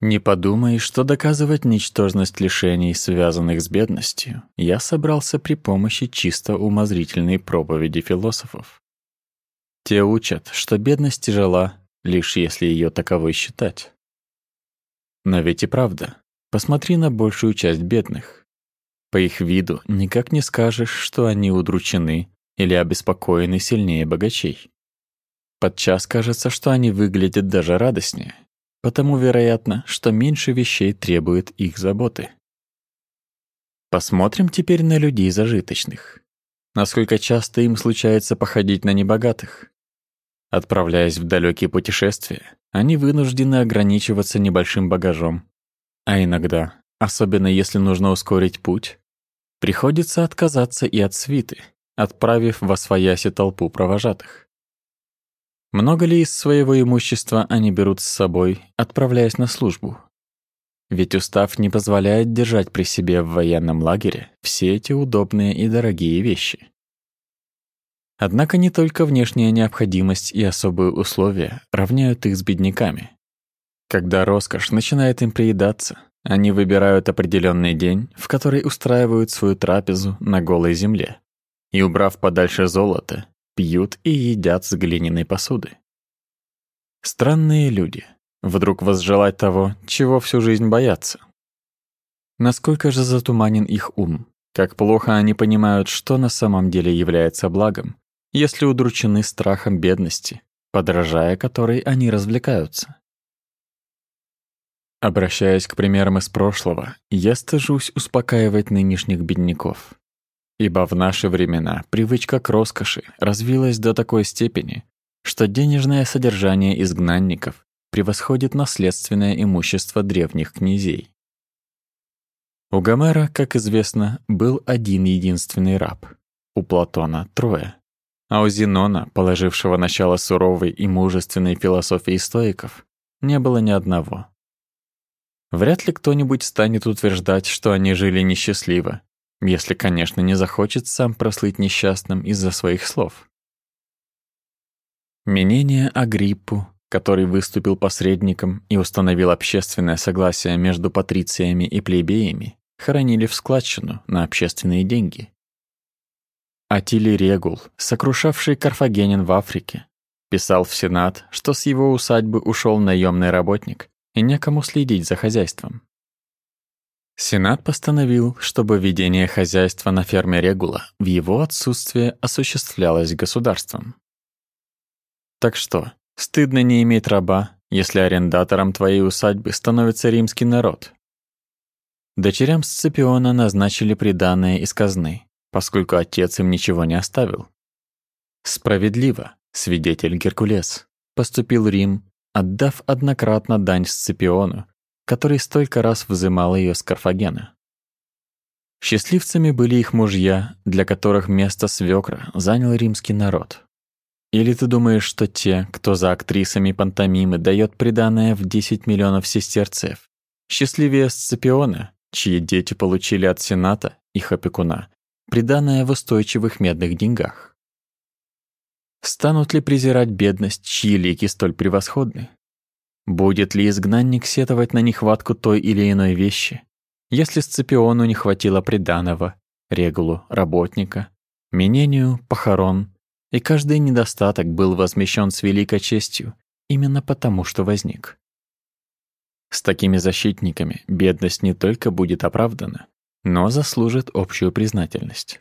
Не подумай, что доказывать ничтожность лишений, связанных с бедностью, я собрался при помощи чисто умозрительной проповеди философов. Те учат, что бедность тяжела, лишь если ее таковой считать. Но ведь и правда, посмотри на большую часть бедных. По их виду никак не скажешь, что они удручены или обеспокоены сильнее богачей. Подчас кажется, что они выглядят даже радостнее, потому вероятно, что меньше вещей требует их заботы. Посмотрим теперь на людей зажиточных. Насколько часто им случается походить на небогатых. Отправляясь в далекие путешествия, они вынуждены ограничиваться небольшим багажом. А иногда, особенно если нужно ускорить путь, приходится отказаться и от свиты, отправив во свояси толпу провожатых. Много ли из своего имущества они берут с собой, отправляясь на службу? Ведь устав не позволяет держать при себе в военном лагере все эти удобные и дорогие вещи. Однако не только внешняя необходимость и особые условия равняют их с бедняками. Когда роскошь начинает им приедаться, они выбирают определенный день, в который устраивают свою трапезу на голой земле, и, убрав подальше золото, пьют и едят с глиняной посуды. Странные люди. Вдруг возжелать того, чего всю жизнь боятся. Насколько же затуманен их ум, как плохо они понимают, что на самом деле является благом, если удручены страхом бедности, подражая которой они развлекаются. Обращаясь к примерам из прошлого, я стыжусь успокаивать нынешних бедняков. Ибо в наши времена привычка к роскоши развилась до такой степени, что денежное содержание изгнанников превосходит наследственное имущество древних князей. У Гомера, как известно, был один единственный раб, у Платона — трое, а у Зенона, положившего начало суровой и мужественной философии стоиков, не было ни одного. Вряд ли кто-нибудь станет утверждать, что они жили несчастливо, если, конечно, не захочет сам прослыть несчастным из-за своих слов. Менение Агриппу, который выступил посредником и установил общественное согласие между патрициями и плебеями, хоронили в складчину на общественные деньги. Атилий Регул, сокрушавший карфагенин в Африке, писал в Сенат, что с его усадьбы ушел наемный работник и некому следить за хозяйством. Сенат постановил, чтобы ведение хозяйства на ферме Регула в его отсутствие осуществлялось государством. Так что, стыдно не иметь раба, если арендатором твоей усадьбы становится римский народ. Дочерям Сципиона назначили приданое из казны, поскольку отец им ничего не оставил. Справедливо, свидетель Геркулес, поступил Рим, отдав однократно дань Сципиону который столько раз взымал ее с Карфагена. Счастливцами были их мужья, для которых место свекра занял римский народ. Или ты думаешь, что те, кто за актрисами пантомимы дает приданое в 10 миллионов сестерцев, счастливее Сципиона, чьи дети получили от Сената, их опекуна, приданое в устойчивых медных деньгах? Станут ли презирать бедность, чьи лики столь превосходны? Будет ли изгнанник сетовать на нехватку той или иной вещи, если Сципиону не хватило приданого, регулу, работника, менению, похорон, и каждый недостаток был возмещен с великой честью именно потому, что возник? С такими защитниками бедность не только будет оправдана, но заслужит общую признательность.